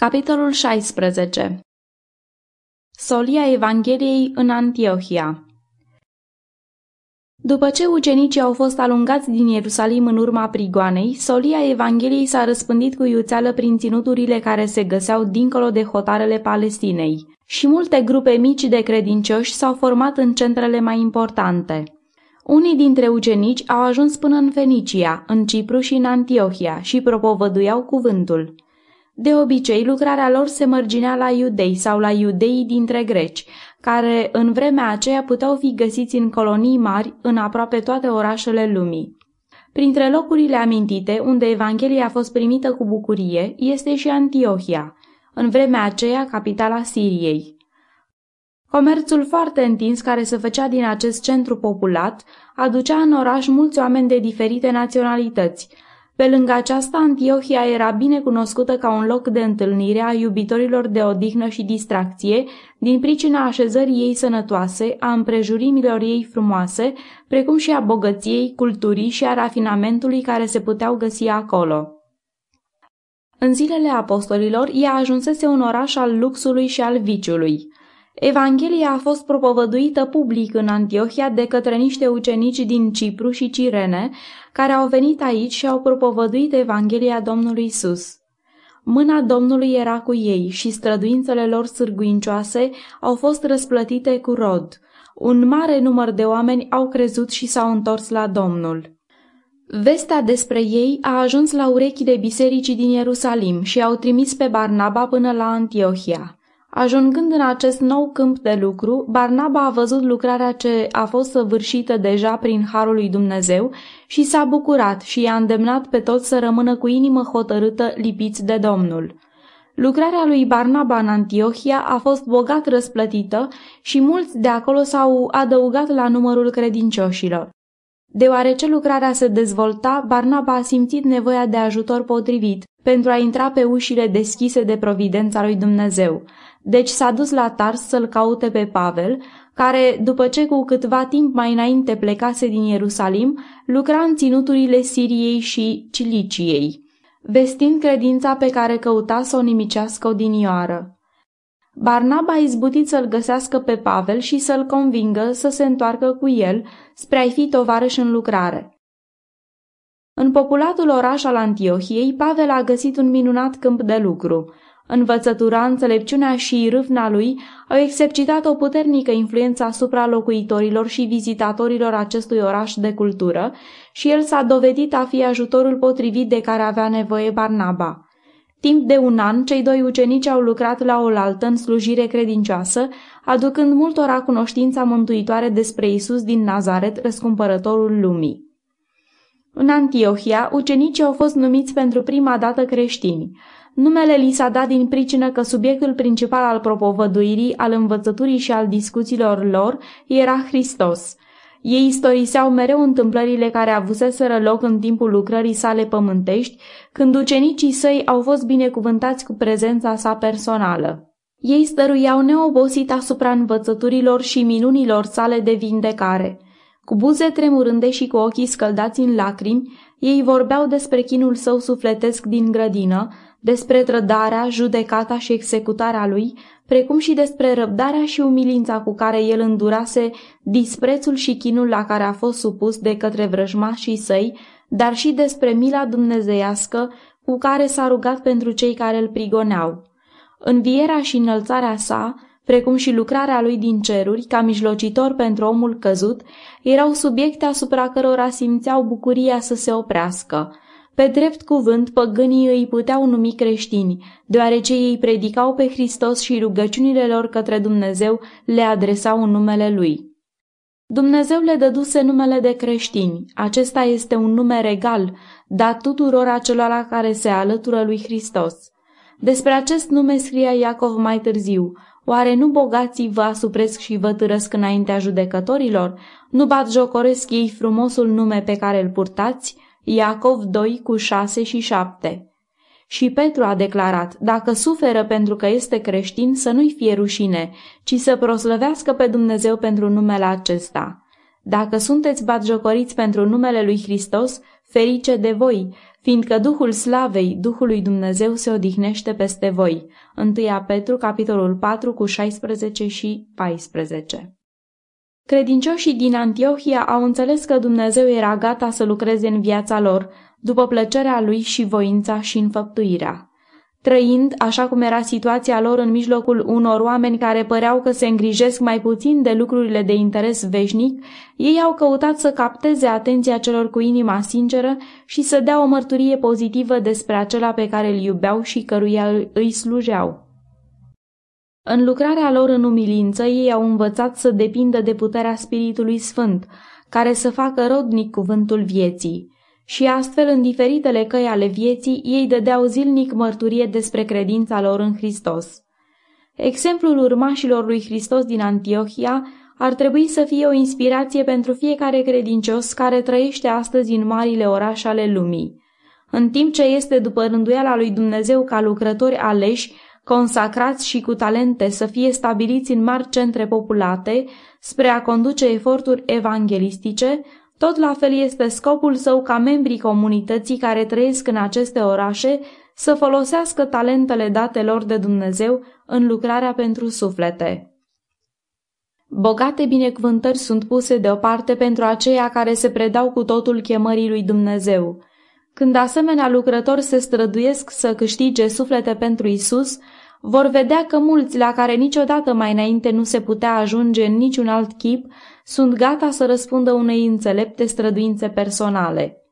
Capitolul 16 Solia Evangheliei în Antiohia După ce ucenicii au fost alungați din Ierusalim în urma prigoanei, solia Evangheliei s-a răspândit cu iuțeală prin ținuturile care se găseau dincolo de hotarele Palestinei și multe grupe mici de credincioși s-au format în centrele mai importante. Unii dintre ucenici au ajuns până în Fenicia, în Cipru și în Antiohia și propovăduiau cuvântul. De obicei, lucrarea lor se mărginea la iudei sau la iudeii dintre greci, care în vremea aceea puteau fi găsiți în colonii mari în aproape toate orașele lumii. Printre locurile amintite, unde Evanghelia a fost primită cu bucurie, este și Antiohia, în vremea aceea capitala Siriei. Comerțul foarte întins care se făcea din acest centru populat aducea în oraș mulți oameni de diferite naționalități, pe lângă aceasta, Antiohia era bine cunoscută ca un loc de întâlnire a iubitorilor de odihnă și distracție, din pricina așezării ei sănătoase, a împrejurimilor ei frumoase, precum și a bogăției, culturii și a rafinamentului care se puteau găsi acolo. În zilele apostolilor, ea ajunsese un oraș al luxului și al viciului. Evanghelia a fost propovăduită public în Antiohia de către niște ucenici din Cipru și Cirene, care au venit aici și au propovăduit Evanghelia Domnului Isus. Mâna Domnului era cu ei și străduințele lor sârguincioase au fost răsplătite cu rod. Un mare număr de oameni au crezut și s-au întors la Domnul. Vestea despre ei a ajuns la urechile bisericii din Ierusalim și au trimis pe Barnaba până la Antiohia. Ajungând în acest nou câmp de lucru, Barnaba a văzut lucrarea ce a fost săvârșită deja prin harul lui Dumnezeu și s-a bucurat și i-a îndemnat pe toți să rămână cu inimă hotărâtă lipiți de Domnul. Lucrarea lui Barnaba în Antiohia a fost bogat răsplătită și mulți de acolo s-au adăugat la numărul credincioșilor. Deoarece lucrarea se dezvolta, Barnaba a simțit nevoia de ajutor potrivit pentru a intra pe ușile deschise de providența lui Dumnezeu. Deci s-a dus la Tars să-l caute pe Pavel, care, după ce cu câtva timp mai înainte plecase din Ierusalim, lucra în ținuturile Siriei și Ciliciei, vestind credința pe care căuta să o nimicească odinioară. Barnaba a izbutit să-l găsească pe Pavel și să-l convingă să se întoarcă cu el spre a-i fi tovarăș în lucrare. În populatul oraș al Antiohiei, Pavel a găsit un minunat câmp de lucru. Învățătura, înțelepciunea și râvna lui au exercitat o puternică influență asupra locuitorilor și vizitatorilor acestui oraș de cultură și el s-a dovedit a fi ajutorul potrivit de care avea nevoie Barnaba. Timp de un an, cei doi ucenici au lucrat la oaltă în slujire credincioasă, aducând multora cunoștința mântuitoare despre Isus din Nazaret, răscumpărătorul lumii. În Antiohia, ucenicii au fost numiți pentru prima dată creștini. Numele li s-a dat din pricină că subiectul principal al propovăduirii, al învățăturii și al discuțiilor lor era Hristos. Ei istoriseau mereu întâmplările care avuseseră loc în timpul lucrării sale pământești, când ucenicii săi au fost binecuvântați cu prezența sa personală. Ei stăruiau neobosit asupra învățăturilor și minunilor sale de vindecare – cu buze tremurânde și cu ochii scăldați în lacrimi, ei vorbeau despre chinul său sufletesc din grădină, despre trădarea, judecata și executarea lui, precum și despre răbdarea și umilința cu care el îndurase disprețul și chinul la care a fost supus de către vrăjmașii săi, dar și despre mila dumnezeiască cu care s-a rugat pentru cei care îl prigoneau. Învierea și înălțarea sa, precum și lucrarea lui din ceruri, ca mijlocitor pentru omul căzut, erau subiecte asupra cărora simțeau bucuria să se oprească. Pe drept cuvânt, păgânii îi puteau numi creștini, deoarece ei predicau pe Hristos și rugăciunile lor către Dumnezeu le adresau în numele Lui. Dumnezeu le dăduse numele de creștini. Acesta este un nume regal, dat tuturor acelora care se alătură lui Hristos. Despre acest nume scria Iacov mai târziu, Oare nu bogații vă asupresc și vă târăsc înaintea judecătorilor? Nu bat jocoresc ei frumosul nume pe care îl purtați? Iacov 2 cu 6 și 7 Și Petru a declarat, dacă suferă pentru că este creștin, să nu-i fie rușine, ci să proslăvească pe Dumnezeu pentru numele acesta. Dacă sunteți batjocoriți pentru numele lui Hristos, ferice de voi, fiindcă Duhul Slavei, Duhului Dumnezeu se odihnește peste voi. 1 Petru, capitolul 4, cu 16 și 14 Credincioșii din Antiohia au înțeles că Dumnezeu era gata să lucreze în viața lor, după plăcerea lui și voința și înfăptuirea. Trăind, așa cum era situația lor în mijlocul unor oameni care păreau că se îngrijesc mai puțin de lucrurile de interes veșnic, ei au căutat să capteze atenția celor cu inima sinceră și să dea o mărturie pozitivă despre acela pe care îl iubeau și căruia îi slujeau. În lucrarea lor în umilință, ei au învățat să depindă de puterea Spiritului Sfânt, care să facă rodnic cuvântul vieții și astfel în diferitele căi ale vieții ei dădeau zilnic mărturie despre credința lor în Hristos. Exemplul urmașilor lui Hristos din Antiohia ar trebui să fie o inspirație pentru fiecare credincios care trăiește astăzi în marile orașe ale lumii. În timp ce este după rânduiala lui Dumnezeu ca lucrători aleși, consacrați și cu talente să fie stabiliți în mari centre populate spre a conduce eforturi evanghelistice, tot la fel este scopul său ca membrii comunității care trăiesc în aceste orașe să folosească talentele date lor de Dumnezeu în lucrarea pentru suflete. Bogate binecuvântări sunt puse deoparte pentru aceia care se predau cu totul chemării lui Dumnezeu. Când asemenea lucrători se străduiesc să câștige suflete pentru Isus, vor vedea că mulți la care niciodată mai înainte nu se putea ajunge în niciun alt chip sunt gata să răspundă unei înțelepte străduințe personale.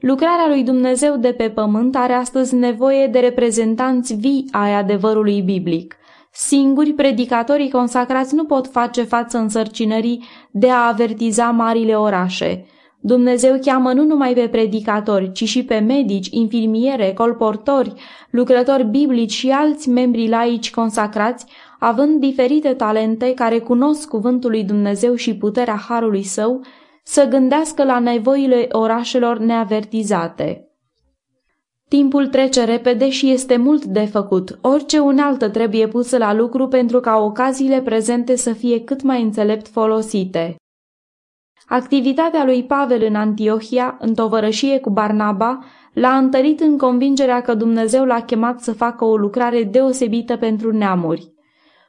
Lucrarea lui Dumnezeu de pe pământ are astăzi nevoie de reprezentanți vii ai adevărului biblic. Singuri predicatorii consacrați nu pot face față însărcinării de a avertiza marile orașe. Dumnezeu cheamă nu numai pe predicatori, ci și pe medici, infirmiere, colportori, lucrători biblici și alți membri laici consacrați având diferite talente care cunosc cuvântul lui Dumnezeu și puterea harului său, să gândească la nevoile orașelor neavertizate. Timpul trece repede și este mult de făcut. Orice unaltă trebuie pusă la lucru pentru ca ocaziile prezente să fie cât mai înțelept folosite. Activitatea lui Pavel în Antiohia, în tovărășie cu Barnaba, l-a întărit în convingerea că Dumnezeu l-a chemat să facă o lucrare deosebită pentru neamuri.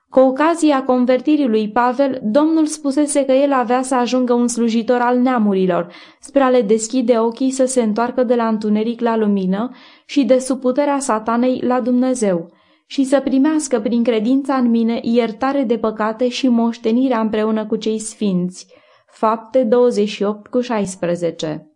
Cu ocazia convertirii lui Pavel, Domnul spusese că el avea să ajungă un slujitor al neamurilor, spre a le deschide ochii să se întoarcă de la întuneric la lumină și de sub puterea satanei la Dumnezeu și să primească prin credința în mine iertare de păcate și moștenirea împreună cu cei sfinți. Fapte 28 cu 16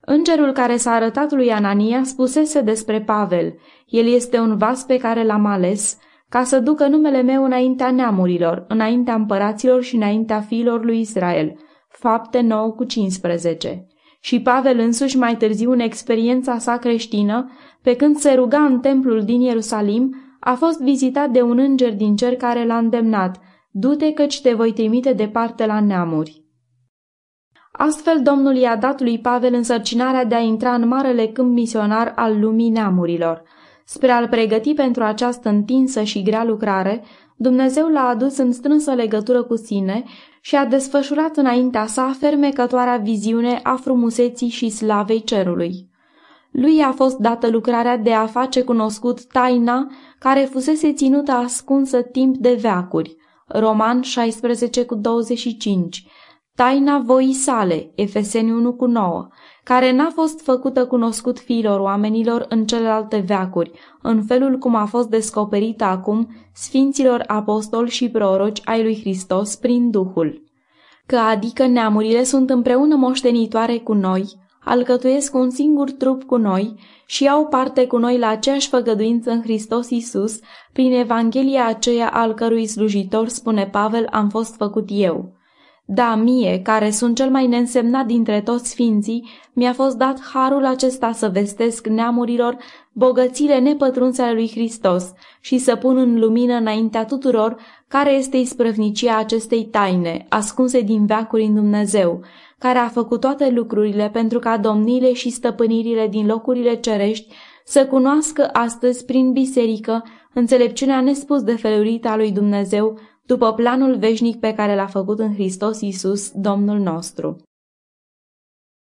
Îngerul care s-a arătat lui Anania spusese despre Pavel, el este un vas pe care l-am ales, ca să ducă numele meu înaintea neamurilor, înaintea împăraților și înaintea fiilor lui Israel. Fapte 9 cu 15. Și Pavel însuși mai târziu în experiența sa creștină, pe când se ruga în templul din Ierusalim, a fost vizitat de un înger din cer care l-a îndemnat, du-te căci te voi trimite departe la neamuri. Astfel, Domnul i-a dat lui Pavel însărcinarea de a intra în marele câmp misionar al lumii neamurilor – Spre a-l pregăti pentru această întinsă și grea lucrare, Dumnezeu l-a adus în strânsă legătură cu sine și a desfășurat înaintea sa fermecătoarea viziune a frumuseții și slavei cerului. Lui a fost dată lucrarea de a face cunoscut taina care fusese ținută ascunsă timp de veacuri. Roman 16 cu 25 Taina voii sale, Efeseni 1 cu 9, care n-a fost făcută cunoscut fiilor oamenilor în celelalte veacuri, în felul cum a fost descoperită acum sfinților apostoli și proroci ai lui Hristos prin Duhul. Că adică neamurile sunt împreună moștenitoare cu noi, alcătuiesc un singur trup cu noi și au parte cu noi la aceeași făgăduință în Hristos Isus, prin Evanghelia aceea al cărui slujitor, spune Pavel, am fost făcut eu. Da, mie, care sunt cel mai neînsemnat dintre toți sfinții, mi-a fost dat harul acesta să vestesc neamurilor bogățile nepătrunse ale lui Hristos și să pun în lumină înaintea tuturor care este isprăvnicia acestei taine, ascunse din veacuri în Dumnezeu, care a făcut toate lucrurile pentru ca domnile și stăpânirile din locurile cerești să cunoască astăzi prin biserică înțelepciunea nespus de felurită a lui Dumnezeu după planul veșnic pe care l-a făcut în Hristos Iisus, Domnul nostru.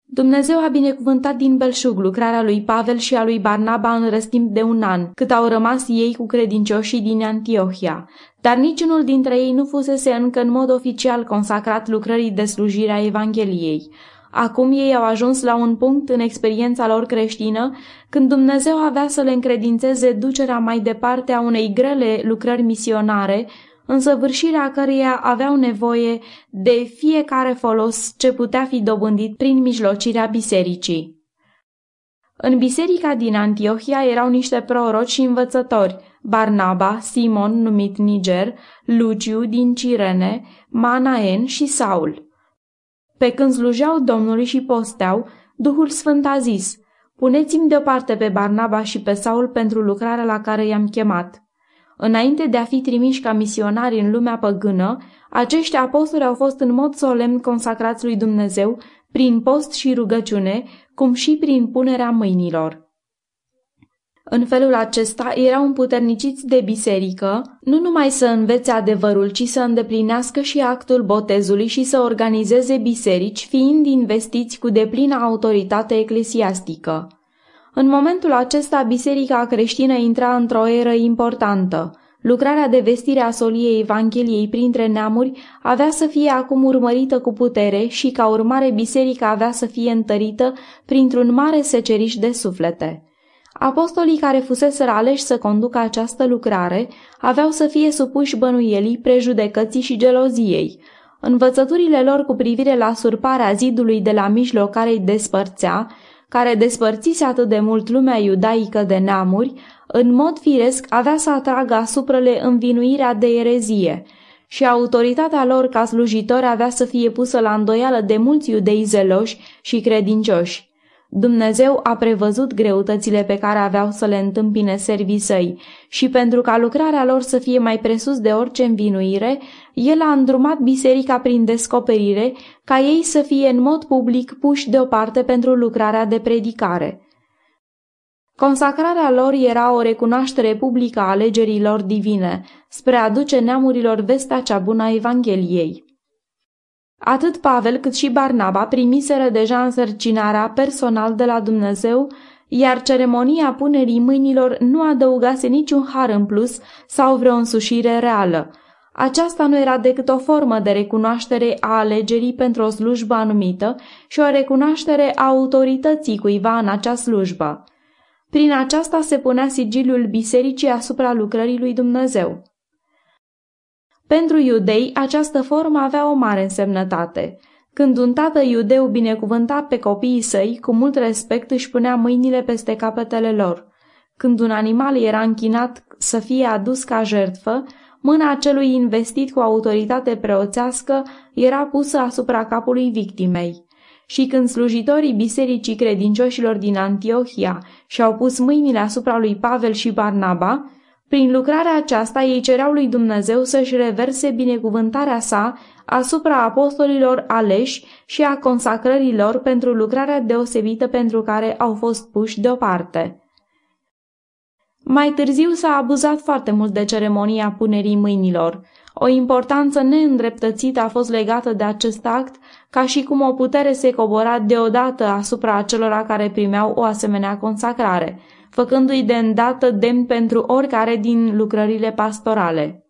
Dumnezeu a binecuvântat din belșug lucrarea lui Pavel și a lui Barnaba în răstimp de un an, cât au rămas ei cu credincioșii din Antiohia, dar niciunul dintre ei nu fusese încă în mod oficial consacrat lucrării de slujire a Evangheliei. Acum ei au ajuns la un punct în experiența lor creștină când Dumnezeu avea să le încredințeze ducerea mai departe a unei grele lucrări misionare, însăvârșirea căreia aveau nevoie de fiecare folos ce putea fi dobândit prin mijlocirea bisericii. În biserica din Antiohia erau niște proroci și învățători, Barnaba, Simon, numit Niger, Luciu din Cirene, Manaen și Saul. Pe când slujeau Domnului și posteau, Duhul Sfânt a zis, Puneți-mi deoparte pe Barnaba și pe Saul pentru lucrarea la care i-am chemat. Înainte de a fi trimiși ca misionari în lumea păgână, acești apostoli au fost în mod solemn consacrați lui Dumnezeu prin post și rugăciune, cum și prin punerea mâinilor. În felul acesta erau împuterniciți de biserică, nu numai să învețe adevărul, ci să îndeplinească și actul botezului și să organizeze biserici, fiind investiți cu deplină autoritate eclesiastică. În momentul acesta, biserica creștină intra într-o eră importantă. Lucrarea de vestire a soliei Evangheliei printre neamuri avea să fie acum urmărită cu putere și ca urmare biserica avea să fie întărită printr-un mare seceriș de suflete. Apostolii care fuseseră aleși să conducă această lucrare aveau să fie supuși bănuielii, prejudecății și geloziei. Învățăturile lor cu privire la surparea zidului de la mijloc care îi despărțea care despărțise atât de mult lumea iudaică de neamuri, în mod firesc avea să atragă asupra le învinuirea de erezie și autoritatea lor ca slujitori avea să fie pusă la îndoială de mulți iudei zeloși și credincioși. Dumnezeu a prevăzut greutățile pe care aveau să le întâmpine servii săi și pentru ca lucrarea lor să fie mai presus de orice învinuire, el a îndrumat biserica prin descoperire ca ei să fie în mod public puși deoparte pentru lucrarea de predicare. Consacrarea lor era o recunoaștere publică a alegerilor divine, spre a aduce neamurilor vestea cea bună a Evangheliei. Atât Pavel cât și Barnaba primiseră deja însărcinarea personal de la Dumnezeu, iar ceremonia punerii mâinilor nu adăugase niciun har în plus sau vreo însușire reală. Aceasta nu era decât o formă de recunoaștere a alegerii pentru o slujbă anumită și o recunoaștere a autorității cuiva în acea slujbă. Prin aceasta se punea sigiliul bisericii asupra lucrării lui Dumnezeu. Pentru iudei, această formă avea o mare însemnătate. Când un tată iudeu binecuvânta pe copiii săi, cu mult respect își punea mâinile peste capetele lor. Când un animal era închinat să fie adus ca jertfă, mâna celui investit cu autoritate preoțească era pusă asupra capului victimei. Și când slujitorii bisericii credincioșilor din Antiohia și-au pus mâinile asupra lui Pavel și Barnaba, prin lucrarea aceasta ei cereau lui Dumnezeu să-și reverse binecuvântarea sa asupra apostolilor aleși și a consacrărilor pentru lucrarea deosebită pentru care au fost puși deoparte. Mai târziu s-a abuzat foarte mult de ceremonia punerii mâinilor. O importanță neîndreptățită a fost legată de acest act, ca și cum o putere se cobora deodată asupra acelora care primeau o asemenea consacrare – făcându-i de îndată demn pentru oricare din lucrările pastorale.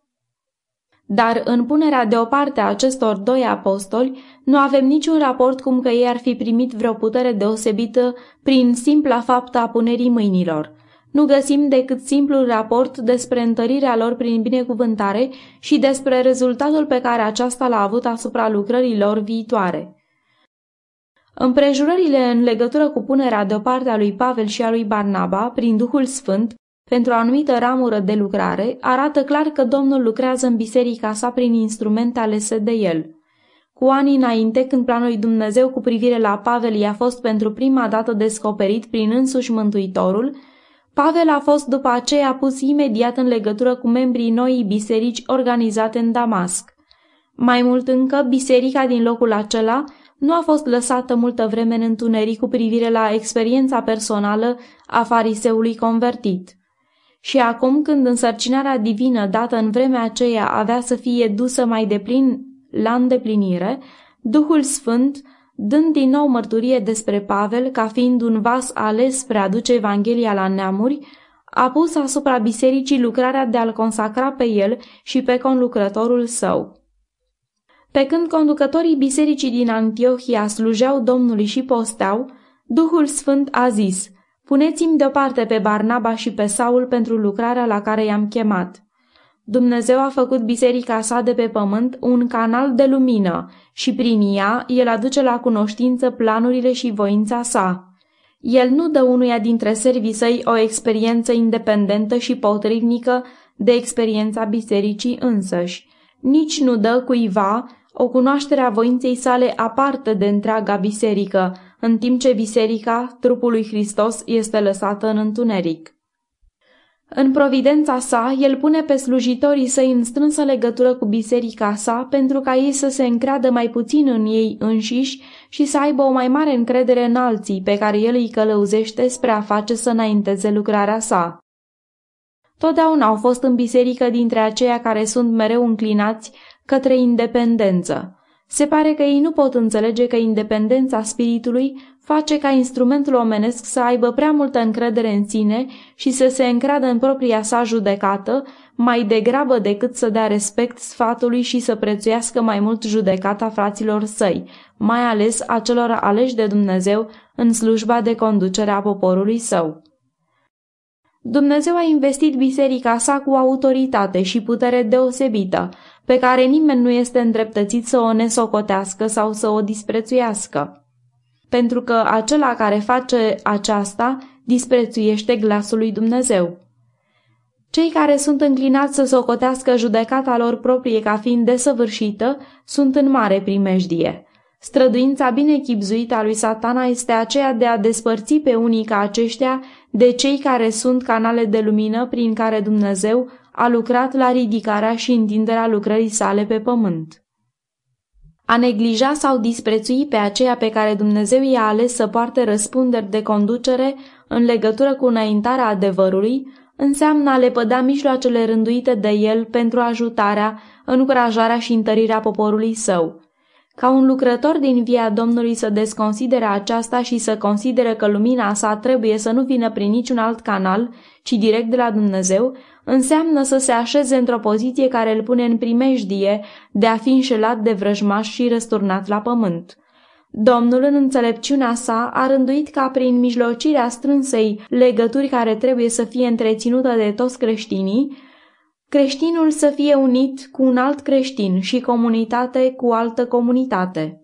Dar în punerea deoparte a acestor doi apostoli, nu avem niciun raport cum că ei ar fi primit vreo putere deosebită prin simpla faptă a punerii mâinilor. Nu găsim decât simplul raport despre întărirea lor prin binecuvântare și despre rezultatul pe care aceasta l-a avut asupra lucrărilor viitoare. Împrejurările în legătură cu punerea deoparte a lui Pavel și a lui Barnaba, prin Duhul Sfânt, pentru o anumită ramură de lucrare, arată clar că Domnul lucrează în biserica sa prin instrumente alese de el. Cu ani înainte, când planul lui Dumnezeu cu privire la Pavel i-a fost pentru prima dată descoperit prin însuși Mântuitorul, Pavel a fost după aceea pus imediat în legătură cu membrii noii biserici organizate în Damasc. Mai mult încă, biserica din locul acela nu a fost lăsată multă vreme în întuneric cu privire la experiența personală a fariseului convertit. Și acum când însărcinarea divină dată în vremea aceea avea să fie dusă mai deplin la îndeplinire, Duhul Sfânt, dând din nou mărturie despre Pavel ca fiind un vas ales spre a duce Evanghelia la neamuri, a pus asupra bisericii lucrarea de a-l consacra pe el și pe conlucrătorul său. Pe când conducătorii bisericii din Antiohia slujeau Domnului și posteau, Duhul Sfânt a zis, Puneți-mi deoparte pe Barnaba și pe Saul pentru lucrarea la care i-am chemat. Dumnezeu a făcut biserica sa de pe pământ un canal de lumină și prin ea el aduce la cunoștință planurile și voința sa. El nu dă unuia dintre servii săi o experiență independentă și potrivnică de experiența bisericii însăși. Nici nu dă cuiva o cunoaștere a voinței sale aparte de întreaga biserică, în timp ce biserica, trupul lui Hristos, este lăsată în întuneric. În providența sa, el pune pe slujitorii săi în strânsă legătură cu biserica sa pentru ca ei să se încreadă mai puțin în ei înșiși și să aibă o mai mare încredere în alții pe care el îi călăuzește spre a face să înainteze lucrarea sa. Totdeauna au fost în biserică dintre aceia care sunt mereu înclinați către independență. Se pare că ei nu pot înțelege că independența spiritului face ca instrumentul omenesc să aibă prea multă încredere în sine și să se încreadă în propria sa judecată, mai degrabă decât să dea respect sfatului și să prețuiască mai mult judecata fraților săi, mai ales a celor aleși de Dumnezeu în slujba de conducere a poporului său. Dumnezeu a investit biserica sa cu autoritate și putere deosebită, pe care nimeni nu este îndreptățit să o nesocotească sau să o disprețuiască. Pentru că acela care face aceasta disprețuiește glasul lui Dumnezeu. Cei care sunt înclinați să socotească judecata lor proprie ca fiind desăvârșită sunt în mare primejdie. Străduința binechipzuită a lui satana este aceea de a despărți pe unii ca aceștia de cei care sunt canale de lumină prin care Dumnezeu a lucrat la ridicarea și întinderea lucrării sale pe pământ. A neglija sau disprețui pe aceea pe care Dumnezeu i-a ales să poarte răspunderi de conducere în legătură cu înaintarea adevărului, înseamnă a lepăda mijloacele rânduite de el pentru ajutarea, încurajarea și întărirea poporului său. Ca un lucrător din via Domnului să desconsidere aceasta și să considere că lumina sa trebuie să nu vină prin niciun alt canal, ci direct de la Dumnezeu, înseamnă să se așeze într-o poziție care îl pune în primejdie de a fi înșelat de vrăjmaș și răsturnat la pământ. Domnul, în înțelepciunea sa, a rânduit ca prin mijlocirea strânsei legături care trebuie să fie întreținută de toți creștinii, creștinul să fie unit cu un alt creștin și comunitate cu altă comunitate.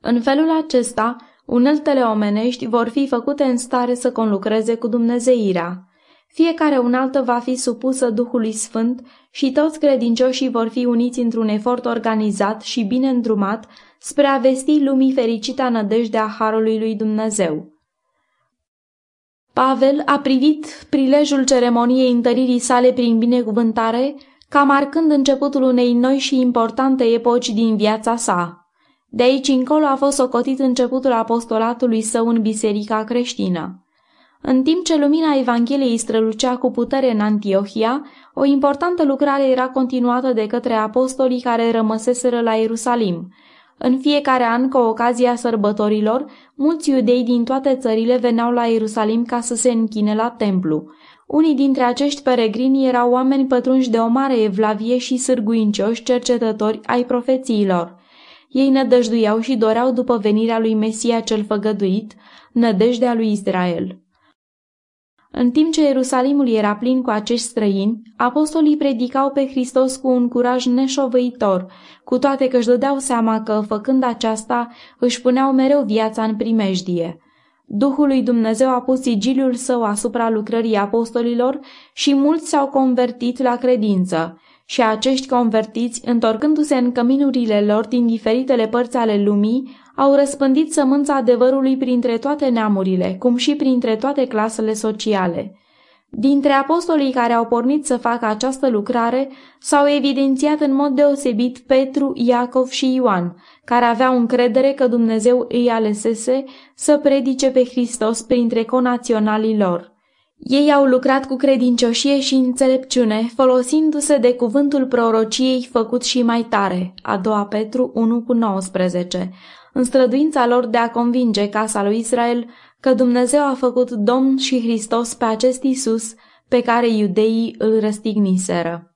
În felul acesta, uneltele omenești vor fi făcute în stare să conlucreze cu Dumnezeirea. Fiecare unaltă va fi supusă Duhului Sfânt și toți credincioșii vor fi uniți într-un efort organizat și bine îndrumat spre a vesti lumii fericita nădejdea Harului lui Dumnezeu. Pavel a privit prilejul ceremoniei întăririi sale prin binecuvântare ca marcând începutul unei noi și importante epoci din viața sa. De aici încolo a fost socotit începutul apostolatului său în biserica creștină. În timp ce lumina Evangheliei strălucea cu putere în Antiohia, o importantă lucrare era continuată de către apostolii care rămăseseră la Ierusalim. În fiecare an, cu ocazia sărbătorilor, mulți iudei din toate țările veneau la Ierusalim ca să se închine la templu. Unii dintre acești peregrini erau oameni pătrunși de o mare evlavie și sârguincioși cercetători ai profețiilor. Ei nădăjduiau și doreau după venirea lui Mesia cel făgăduit, nădejdea lui Israel. În timp ce Ierusalimul era plin cu acești străini, apostolii predicau pe Hristos cu un curaj neșovăitor, cu toate că își dădeau seama că, făcând aceasta, își puneau mereu viața în primejdie. Duhul lui Dumnezeu a pus sigiliul său asupra lucrării apostolilor și mulți s-au convertit la credință și acești convertiți, întorcându-se în căminurile lor din diferitele părți ale lumii, au răspândit sămânța adevărului printre toate neamurile, cum și printre toate clasele sociale. Dintre apostolii care au pornit să facă această lucrare, s-au evidențiat în mod deosebit Petru, Iacov și Ioan, care aveau încredere că Dumnezeu îi alesese să predice pe Hristos printre conaționalii lor. Ei au lucrat cu credincioșie și înțelepciune, folosindu-se de cuvântul prorociei făcut și mai tare, a doua Petru 1 cu 19, în străduința lor de a convinge casa lui Israel că Dumnezeu a făcut Domn și Hristos pe acest Isus pe care iudeii îl răstigniseră.